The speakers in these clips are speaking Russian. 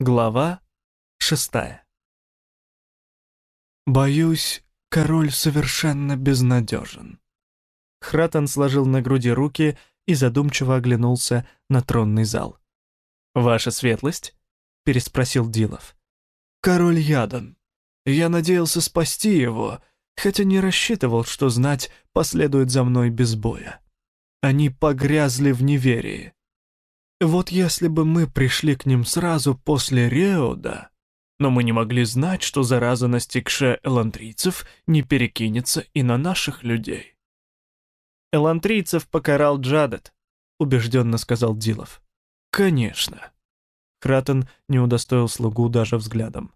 Глава шестая. «Боюсь, король совершенно безнадежен». Хратен сложил на груди руки и задумчиво оглянулся на тронный зал. «Ваша светлость?» — переспросил Дилов. «Король Ядан. Я надеялся спасти его, хотя не рассчитывал, что знать последует за мной без боя. Они погрязли в неверии. Вот если бы мы пришли к ним сразу после Реода, но мы не могли знать, что зараза, настигшая элантрийцев, не перекинется и на наших людей. «Элантрийцев покарал Джадет», — убежденно сказал Дилов. «Конечно». Кратон не удостоил слугу даже взглядом.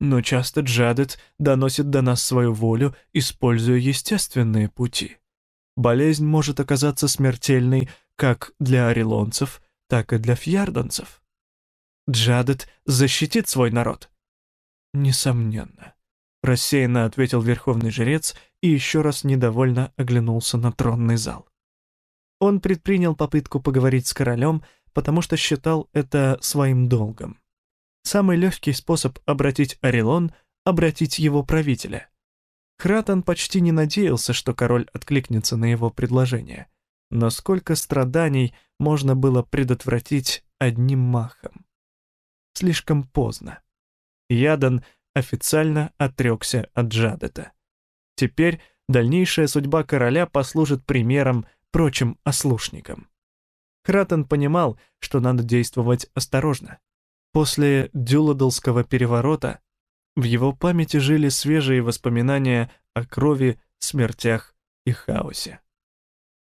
«Но часто Джадет доносит до нас свою волю, используя естественные пути. Болезнь может оказаться смертельной как для орелонцев, так и для фьярданцев. Джадет защитит свой народ. Несомненно. Рассеянно ответил верховный жрец и еще раз недовольно оглянулся на тронный зал. Он предпринял попытку поговорить с королем, потому что считал это своим долгом. Самый легкий способ обратить Орелон — обратить его правителя. Хратон почти не надеялся, что король откликнется на его предложение — но сколько страданий можно было предотвратить одним махом. Слишком поздно. Ядан официально отрекся от Джадета. Теперь дальнейшая судьба короля послужит примером прочим ослушникам. Кратон понимал, что надо действовать осторожно. После Дюладолского переворота в его памяти жили свежие воспоминания о крови, смертях и хаосе.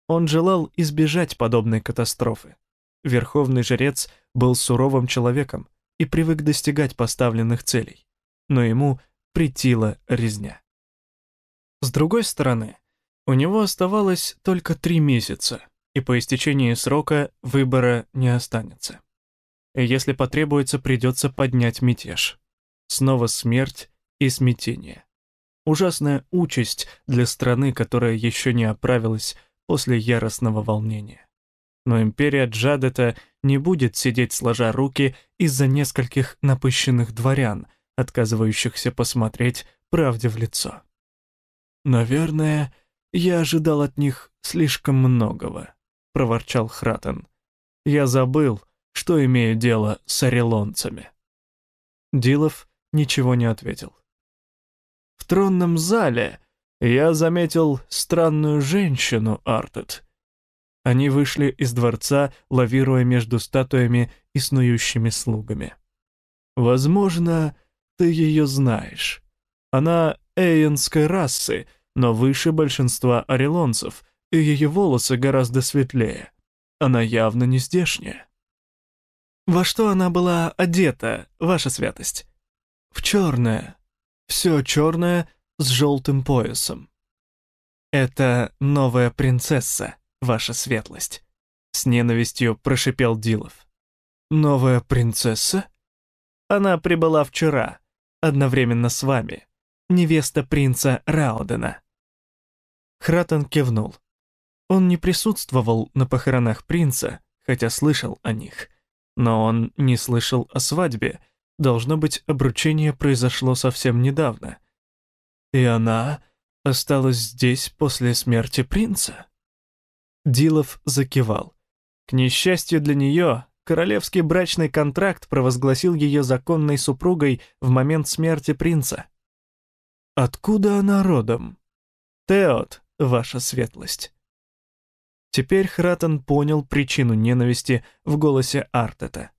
Он желал избежать подобной катастрофы. Верховный жрец был суровым человеком и привык достигать поставленных целей, но ему претила резня. С другой стороны, у него оставалось только три месяца, и по истечении срока выбора не останется. И если потребуется, придется поднять мятеж. Снова смерть и смятение. Ужасная участь для страны, которая еще не оправилась после яростного волнения. Но империя Джадета не будет сидеть сложа руки из-за нескольких напыщенных дворян, отказывающихся посмотреть правде в лицо. «Наверное, я ожидал от них слишком многого», — проворчал Хратен. «Я забыл, что имею дело с орелонцами». Дилов ничего не ответил. В тронном зале я заметил странную женщину, Артет. Они вышли из дворца, лавируя между статуями и снующими слугами. Возможно, ты ее знаешь. Она эйенской расы, но выше большинства орелонцев, и ее волосы гораздо светлее. Она явно не здешняя. Во что она была одета, ваша святость? В черное. Все черное — с желтым поясом. «Это новая принцесса, ваша светлость», — с ненавистью прошипел Дилов. «Новая принцесса?» «Она прибыла вчера, одновременно с вами, невеста принца Раудена». Хратон кивнул. Он не присутствовал на похоронах принца, хотя слышал о них. Но он не слышал о свадьбе. Должно быть, обручение произошло совсем недавно — и она осталась здесь после смерти принца?» Дилов закивал. К несчастью для нее, королевский брачный контракт провозгласил ее законной супругой в момент смерти принца. «Откуда она родом?» «Теот, ваша светлость». Теперь Хратен понял причину ненависти в голосе Артета.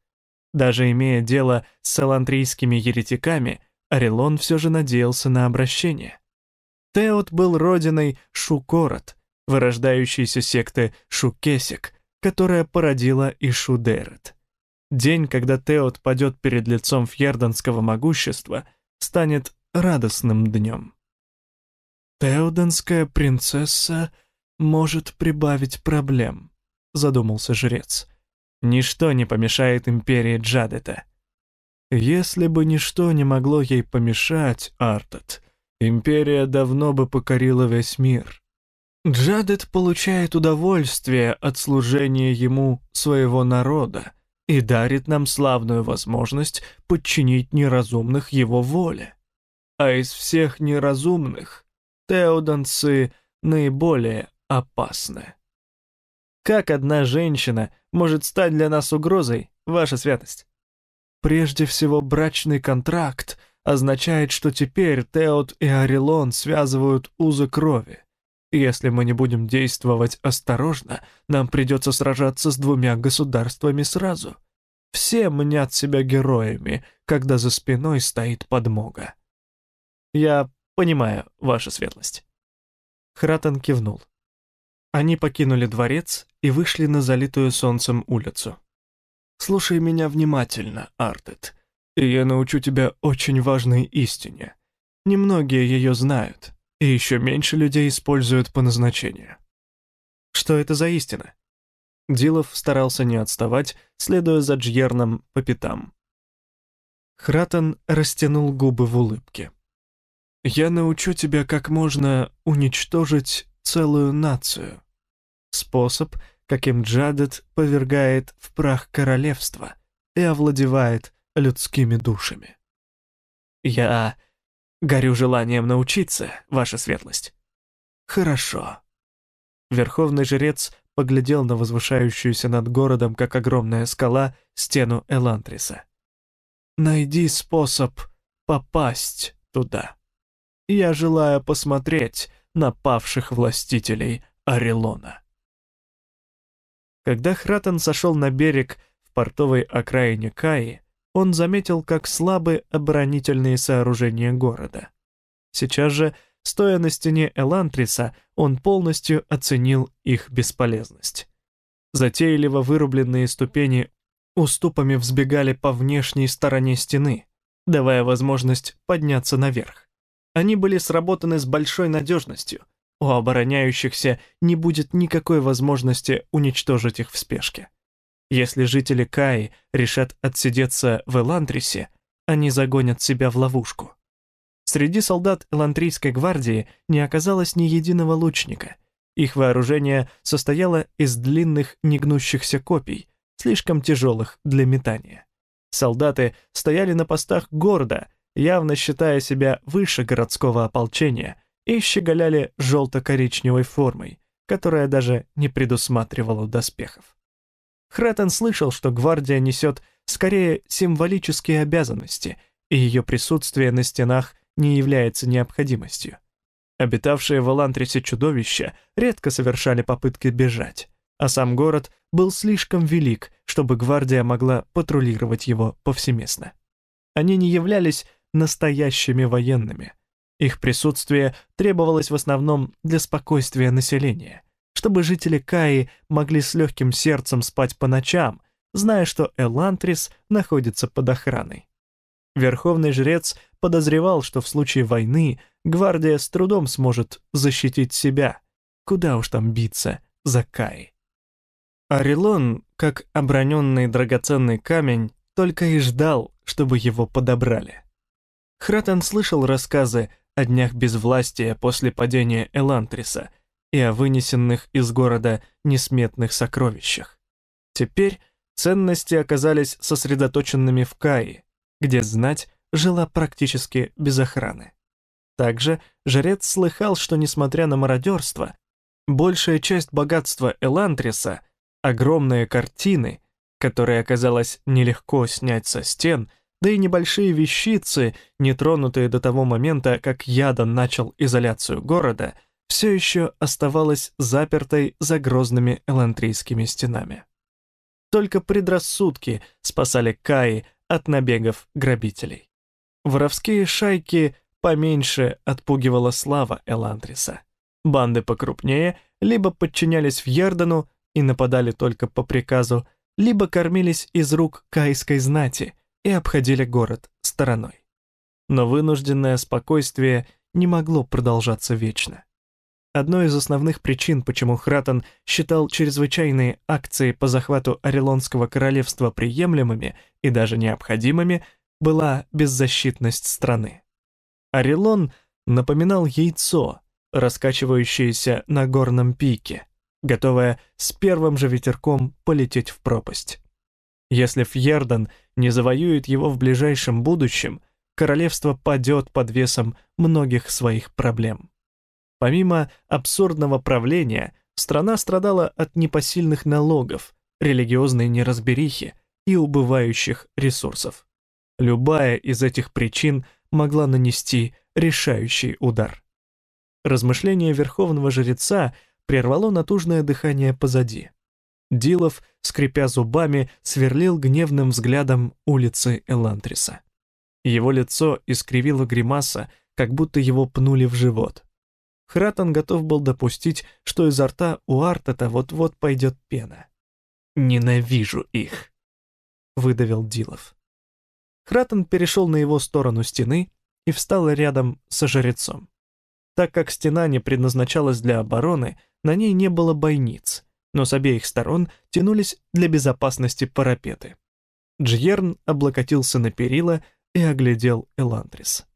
Даже имея дело с салантрийскими еретиками, Орелон все же надеялся на обращение. Теот был родиной Шукорот, вырождающейся секты Шукесик, которая породила и Шудерет. День, когда Теот падет перед лицом фьерданского могущества, станет радостным днем. «Теоденская принцесса может прибавить проблем», — задумался жрец. «Ничто не помешает империи Джадета. Если бы ничто не могло ей помешать, Артет, империя давно бы покорила весь мир. Джадет получает удовольствие от служения ему своего народа и дарит нам славную возможность подчинить неразумных его воле. А из всех неразумных теоданцы наиболее опасны. Как одна женщина может стать для нас угрозой, ваша святость? Прежде всего, брачный контракт означает, что теперь Теод и Орелон связывают узы крови. Если мы не будем действовать осторожно, нам придется сражаться с двумя государствами сразу. Все мнят себя героями, когда за спиной стоит подмога. Я понимаю, ваша светлость. Хратен кивнул. Они покинули дворец и вышли на залитую солнцем улицу. «Слушай меня внимательно, Артет, и я научу тебя очень важной истине. Немногие ее знают, и еще меньше людей используют по назначению». «Что это за истина?» Дилов старался не отставать, следуя за Джьерном по пятам. Хратен растянул губы в улыбке. «Я научу тебя, как можно уничтожить целую нацию. Способ, каким Джадет повергает в прах королевства и овладевает людскими душами. Я горю желанием научиться, ваша светлость. Хорошо. Верховный жрец поглядел на возвышающуюся над городом, как огромная скала, стену Элантриса. Найди способ попасть туда. Я желаю посмотреть, напавших властителей Орелона. Когда Хратен сошел на берег в портовой окраине Каи, он заметил, как слабы оборонительные сооружения города. Сейчас же, стоя на стене Элантриса, он полностью оценил их бесполезность. Затейливо вырубленные ступени уступами взбегали по внешней стороне стены, давая возможность подняться наверх. Они были сработаны с большой надежностью. У обороняющихся не будет никакой возможности уничтожить их в спешке. Если жители Каи решат отсидеться в Элантрисе, они загонят себя в ловушку. Среди солдат Элантрийской гвардии не оказалось ни единого лучника. Их вооружение состояло из длинных негнущихся копий, слишком тяжелых для метания. Солдаты стояли на постах гордо, явно считая себя выше городского ополчения, и щеголяли желто-коричневой формой, которая даже не предусматривала доспехов. Хретен слышал, что гвардия несет скорее символические обязанности, и ее присутствие на стенах не является необходимостью. Обитавшие в Элантрисе чудовища редко совершали попытки бежать, а сам город был слишком велик, чтобы гвардия могла патрулировать его повсеместно. Они не являлись настоящими военными. Их присутствие требовалось в основном для спокойствия населения, чтобы жители Каи могли с легким сердцем спать по ночам, зная, что Элантрис находится под охраной. Верховный жрец подозревал, что в случае войны гвардия с трудом сможет защитить себя. Куда уж там биться за Каи. Арилон, как оброненный драгоценный камень, только и ждал, чтобы его подобрали. Хратен слышал рассказы о днях безвластия после падения Элантриса и о вынесенных из города несметных сокровищах. Теперь ценности оказались сосредоточенными в Каи, где знать жила практически без охраны. Также жрец слыхал, что, несмотря на мародерство, большая часть богатства Элантриса, огромные картины, которые оказалось нелегко снять со стен – да и небольшие вещицы, нетронутые до того момента, как Ядан начал изоляцию города, все еще оставалась запертой за грозными элантрийскими стенами. Только предрассудки спасали Каи от набегов грабителей. Воровские шайки поменьше отпугивала слава Элантриса. Банды покрупнее либо подчинялись в Ярдану и нападали только по приказу, либо кормились из рук кайской знати, и обходили город стороной. Но вынужденное спокойствие не могло продолжаться вечно. Одной из основных причин, почему Хратон считал чрезвычайные акции по захвату Орелонского королевства приемлемыми и даже необходимыми, была беззащитность страны. Орелон напоминал яйцо, раскачивающееся на горном пике, готовое с первым же ветерком полететь в пропасть. Если Фьердан не завоюет его в ближайшем будущем, королевство падет под весом многих своих проблем. Помимо абсурдного правления, страна страдала от непосильных налогов, религиозной неразберихи и убывающих ресурсов. Любая из этих причин могла нанести решающий удар. Размышление верховного жреца прервало натужное дыхание позади. Дилов, скрипя зубами, сверлил гневным взглядом улицы Элантриса. Его лицо искривило гримаса, как будто его пнули в живот. Хратон готов был допустить, что изо рта у Артета вот-вот пойдет пена. «Ненавижу их», — выдавил Дилов. Хратон перешел на его сторону стены и встал рядом со жрецом. Так как стена не предназначалась для обороны, на ней не было бойниц, но с обеих сторон тянулись для безопасности парапеты. Джьерн облокотился на перила и оглядел Эландрис.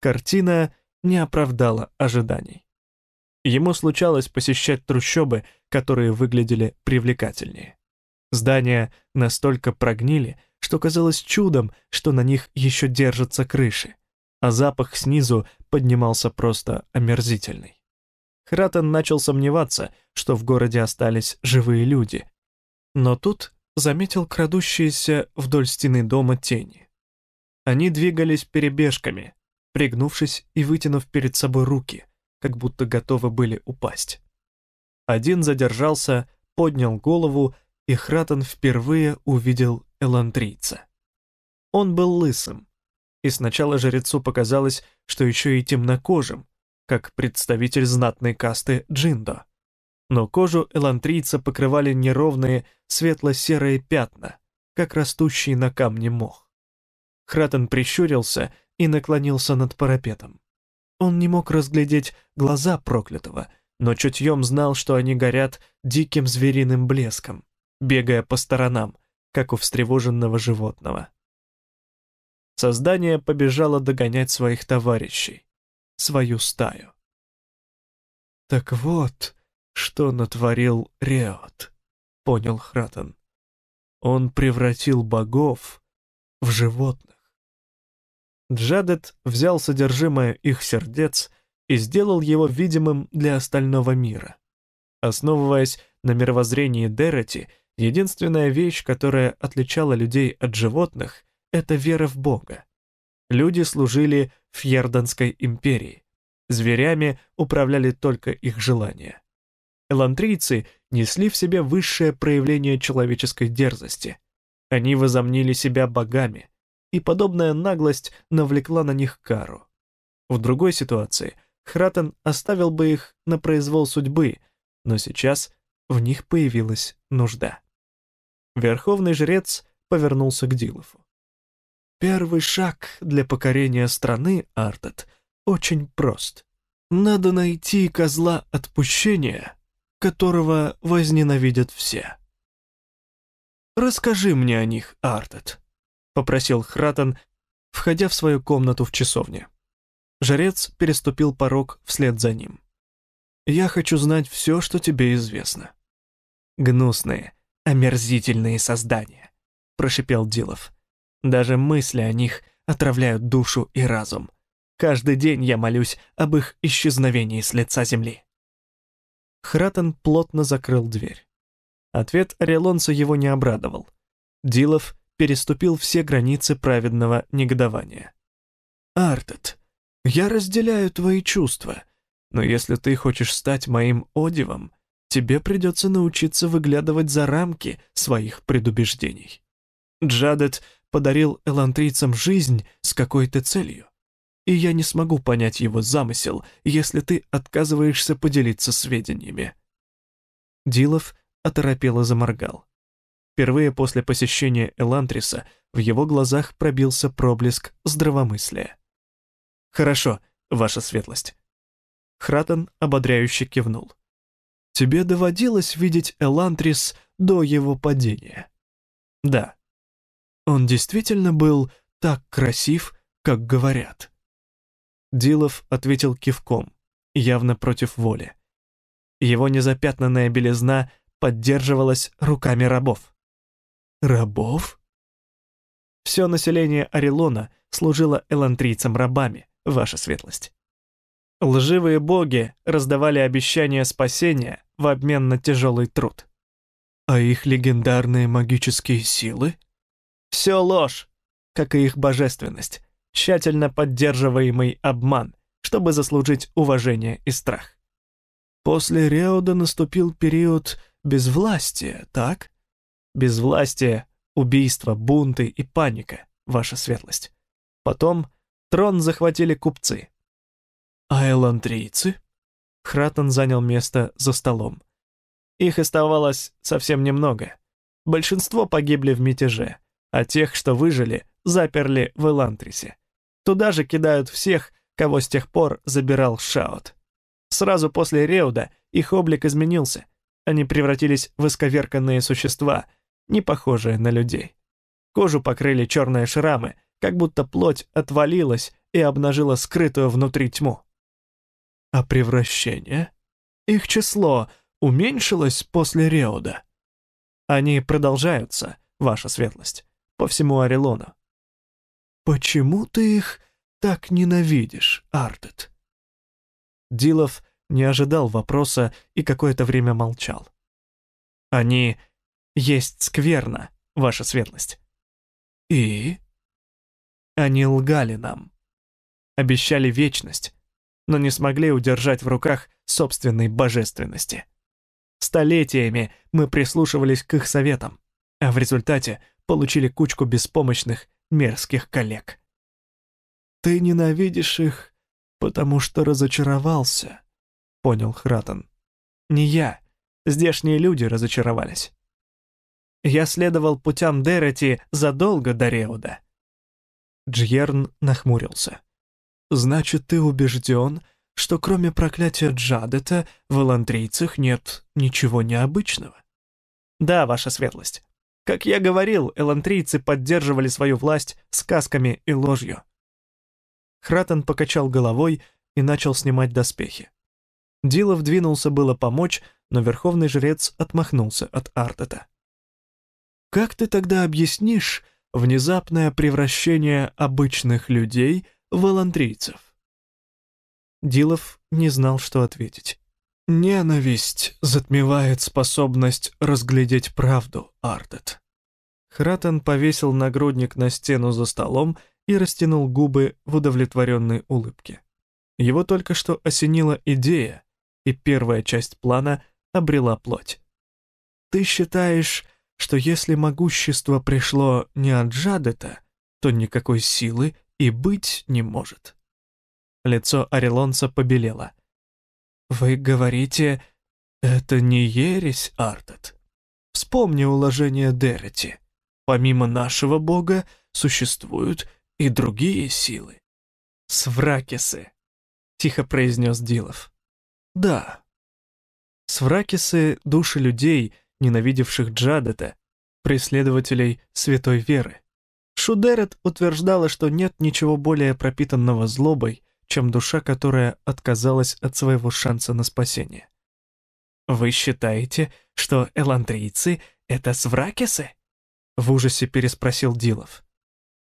Картина не оправдала ожиданий. Ему случалось посещать трущобы, которые выглядели привлекательнее. Здания настолько прогнили, что казалось чудом, что на них еще держатся крыши, а запах снизу поднимался просто омерзительный. Хратен начал сомневаться, что в городе остались живые люди, но тут заметил крадущиеся вдоль стены дома тени. Они двигались перебежками, пригнувшись и вытянув перед собой руки, как будто готовы были упасть. Один задержался, поднял голову, и Хратен впервые увидел эландрийца. Он был лысым, и сначала жрецу показалось, что еще и темнокожим, как представитель знатной касты Джиндо. Но кожу элантрийца покрывали неровные светло-серые пятна, как растущий на камне мох. Хратен прищурился и наклонился над парапетом. Он не мог разглядеть глаза проклятого, но чутьем знал, что они горят диким звериным блеском, бегая по сторонам, как у встревоженного животного. Создание побежало догонять своих товарищей, свою стаю. «Так вот, что натворил Реот», — понял Хратен. «Он превратил богов в животных». Джадет взял содержимое их сердец и сделал его видимым для остального мира. Основываясь на мировоззрении Дерети, единственная вещь, которая отличала людей от животных, это вера в Бога. Люди служили Фьерданской империи. Зверями управляли только их желания. Элантрийцы несли в себе высшее проявление человеческой дерзости. Они возомнили себя богами, и подобная наглость навлекла на них кару. В другой ситуации Хратен оставил бы их на произвол судьбы, но сейчас в них появилась нужда. Верховный жрец повернулся к Дилофу. Первый шаг для покорения страны, Артет, очень прост. Надо найти козла отпущения, которого возненавидят все. Расскажи мне о них, Артет, попросил Хратан, входя в свою комнату в часовне. Жрец переступил порог вслед за ним. «Я хочу знать все, что тебе известно». «Гнусные, омерзительные создания», — прошипел Дилов. Даже мысли о них отравляют душу и разум. Каждый день я молюсь об их исчезновении с лица земли. Хратен плотно закрыл дверь. Ответ Орелонца его не обрадовал. Дилов переступил все границы праведного негодования. «Артет, я разделяю твои чувства, но если ты хочешь стать моим одивом, тебе придется научиться выглядывать за рамки своих предубеждений. Джадет подарил элантрийцам жизнь с какой-то целью. И я не смогу понять его замысел, если ты отказываешься поделиться сведениями». Дилов оторопело заморгал. Впервые после посещения Элантриса в его глазах пробился проблеск здравомыслия. «Хорошо, ваша светлость». Хратен ободряюще кивнул. «Тебе доводилось видеть Элантрис до его падения?» «Да», он действительно был так красив, как говорят. Дилов ответил кивком, явно против воли. Его незапятнанная белизна поддерживалась руками рабов. Рабов? Все население Орелона служило элантрийцам рабами, ваша светлость. Лживые боги раздавали обещания спасения в обмен на тяжелый труд. А их легендарные магические силы? Все ложь, как и их божественность, тщательно поддерживаемый обман, чтобы заслужить уважение и страх. После Реода наступил период безвластия, так? Безвластие, убийство, бунты и паника, ваша светлость. Потом трон захватили купцы. А элантрийцы? Хратон занял место за столом. Их оставалось совсем немного. Большинство погибли в мятеже, а тех, что выжили, заперли в Элантрисе. Туда же кидают всех, кого с тех пор забирал Шаут. Сразу после Реуда их облик изменился. Они превратились в исковерканные существа, не похожие на людей. Кожу покрыли черные шрамы, как будто плоть отвалилась и обнажила скрытую внутри тьму. А превращение? Их число уменьшилось после Реуда? Они продолжаются, ваша светлость, по всему Орелону. Почему ты их так ненавидишь, Артет? Дилов не ожидал вопроса и какое-то время молчал. «Они есть скверно, ваша светлость». «И?» «Они лгали нам. Обещали вечность, но не смогли удержать в руках собственной божественности. Столетиями мы прислушивались к их советам, а в результате получили кучку беспомощных, мерзких коллег». «Ты ненавидишь их «Потому что разочаровался», — понял Хратон. «Не я. Здешние люди разочаровались. Я следовал путям Дерети задолго до Реуда». Джьерн нахмурился. «Значит, ты убежден, что кроме проклятия Джадета в элантрийцах нет ничего необычного?» «Да, ваша светлость. Как я говорил, элантрийцы поддерживали свою власть сказками и ложью. Хратен покачал головой и начал снимать доспехи. Дилов двинулся было помочь, но верховный жрец отмахнулся от Артета. «Как ты тогда объяснишь внезапное превращение обычных людей в волантрийцев?» Дилов не знал, что ответить. «Ненависть затмевает способность разглядеть правду, Артет». Хратен повесил нагрудник на стену за столом и растянул губы в удовлетворенной улыбке. Его только что осенила идея, и первая часть плана обрела плоть. «Ты считаешь, что если могущество пришло не от Джадета, то никакой силы и быть не может?» Лицо Орелонца побелело. «Вы говорите, это не ересь, Артет? Вспомни уложение Дерети. Помимо нашего бога существуют и другие силы. «Свракисы», — тихо произнес Дилов. «Да». Свракисы — души людей, ненавидевших Джадета, преследователей святой веры. Шудерет утверждала, что нет ничего более пропитанного злобой, чем душа, которая отказалась от своего шанса на спасение. «Вы считаете, что эландрийцы — это свракисы?» В ужасе переспросил Дилов.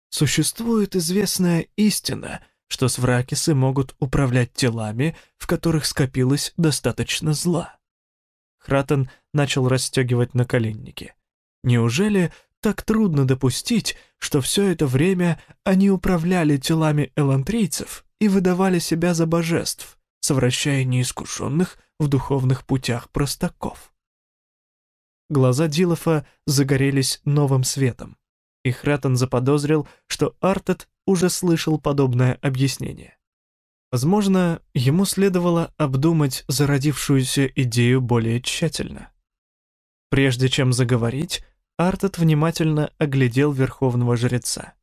Существует известная истина, что свракисы могут управлять телами, в которых скопилось достаточно зла. Хратен начал расстегивать наколенники. Неужели так трудно допустить, что все это время они управляли телами элантрийцев и выдавали себя за божеств, совращая неискушенных в духовных путях простаков? Глаза Дилофа загорелись новым светом и Хратен заподозрил, что Артет уже слышал подобное объяснение. Возможно, ему следовало обдумать зародившуюся идею более тщательно. Прежде чем заговорить, Артет внимательно оглядел верховного жреца.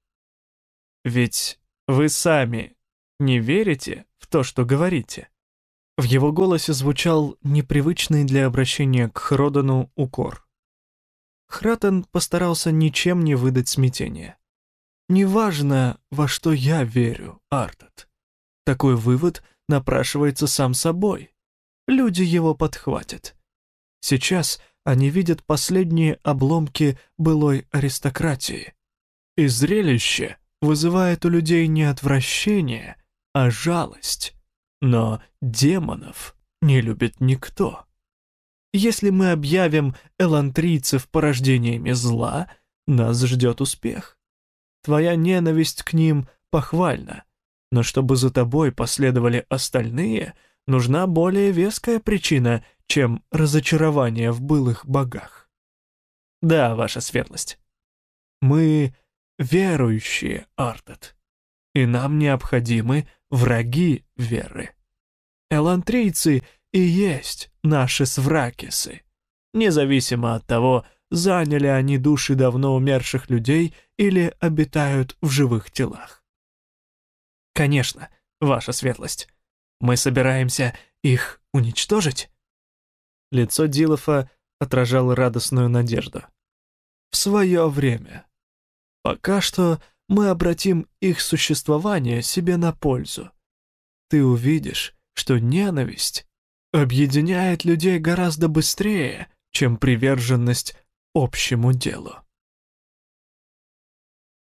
«Ведь вы сами не верите в то, что говорите?» В его голосе звучал непривычный для обращения к Хродану укор. Хратен постарался ничем не выдать смятения. «Неважно, во что я верю, Артет. Такой вывод напрашивается сам собой. Люди его подхватят. Сейчас они видят последние обломки былой аристократии. И зрелище вызывает у людей не отвращение, а жалость. Но демонов не любит никто. Если мы объявим элантрийцев порождениями зла, нас ждет успех. Твоя ненависть к ним похвальна, но чтобы за тобой последовали остальные, нужна более веская причина, чем разочарование в былых богах. Да, ваша светлость. Мы верующие, Артет, и нам необходимы враги веры. Элантрийцы и есть наши свракисы, независимо от того, заняли они души давно умерших людей или обитают в живых телах. Конечно, ваша светлость, мы собираемся их уничтожить? Лицо Дилофа отражало радостную надежду. В свое время. Пока что мы обратим их существование себе на пользу. Ты увидишь, что ненависть объединяет людей гораздо быстрее, чем приверженность общему делу.